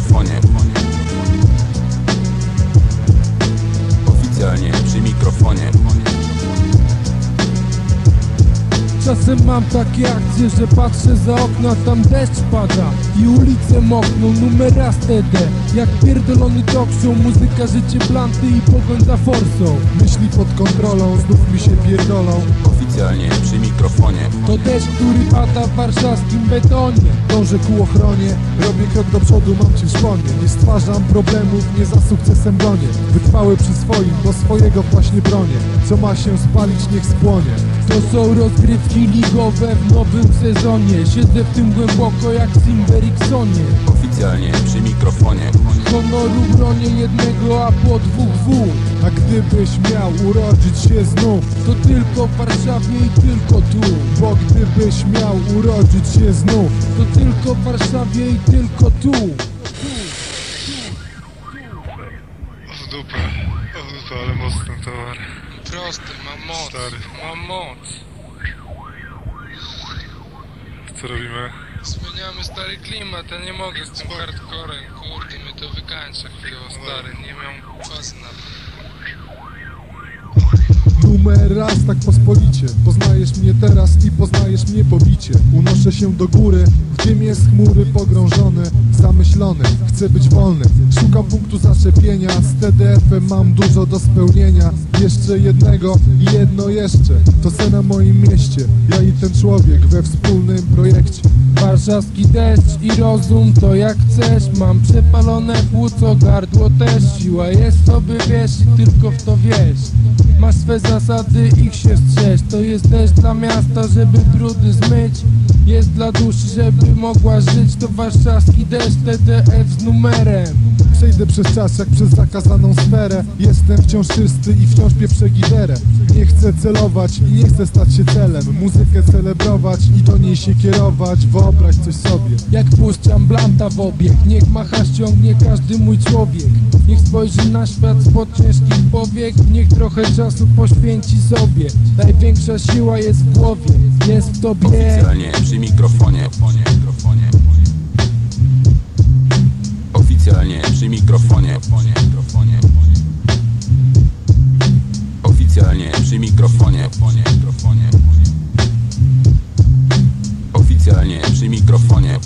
mikrofonie. Oficjalnie przy mikrofonie Czasem mam takie akcje, że patrzę za okno, tam deszcz pada I ulice mokną, numer TD Jak pierdolony talk show, muzyka, życie blanty i pogoń za forsą. Myśli pod kontrolą, znów mi się pierdolą. Oficjalnie przy mikrofonie. To deszcz, który pada w warszawskim betonie. Dążę ku ochronie, robię krok do przodu, mam cię w szponie Nie stwarzam problemów, nie za sukcesem gonię Wytrwały przy swoim, do swojego właśnie bronię. Co ma się spalić, niech spłonie. To są rozgrywki ligowe w nowym sezonie. Siedzę w tym głęboko jak Sim w Eriksonie Oficjalnie przy mikrofonie. Honoru bronię jednego, a po dwóch W. A gdybyś miał urodzić się znów To tylko w Warszawie i tylko tu. Bo gdybyś miał urodzić się znów To tylko w Warszawie i tylko tu. W dupę, w dupę, ale mocny towar. Prosty, mam moc, Stary. mam moc. Co robimy? Zmieniamy stary klimat, ja nie mogę z tym hardcorem, kurde, mnie to wykańcza chwilowo, stary, nie mam czasu na to. Numer raz tak pospolicie. Poznajesz mnie teraz i poznajesz mnie pobicie. Unoszę się do góry, dym jest chmury pogrążony Zamyślony, chcę być wolny. Szukam punktu zaczepienia. Z TDF-em mam dużo do spełnienia. Jeszcze jednego i jedno jeszcze. To se na moim mieście. Ja i ten człowiek we wspólnym projekcie. Warszawski deszcz i rozum to jak chcesz. Mam przepalone płuco, gardło też. Siła jest sobie wiesz i tylko w to wiesz Masz swe zasady, ich się strzeż. To jest też dla miasta, żeby brudy zmyć. Jest dla duszy, żeby mogła żyć. To warszawski deszcz, TDF z numerem Przejdę przez czas jak przez zakazaną sferę. Jestem wciąż czysty i wciąż pieprzę giwerę. Nie chcę celować i nie chcę stać się celem. Muzykę celebrować i do niej się kierować. Wyobraź coś sobie. Jak puszczam blanta w obieg. Niech macha ściągnie każdy mój człowiek. Niech spojrzy na świat spod ciężkich powiek. Niech trochę czasu poświęci sobie. Największa siła jest w głowie. Jest w tobie Oficjalnie przy mikrofonie. Oficjalnie przy mikrofonie. Oficjalnie przy mikrofonie.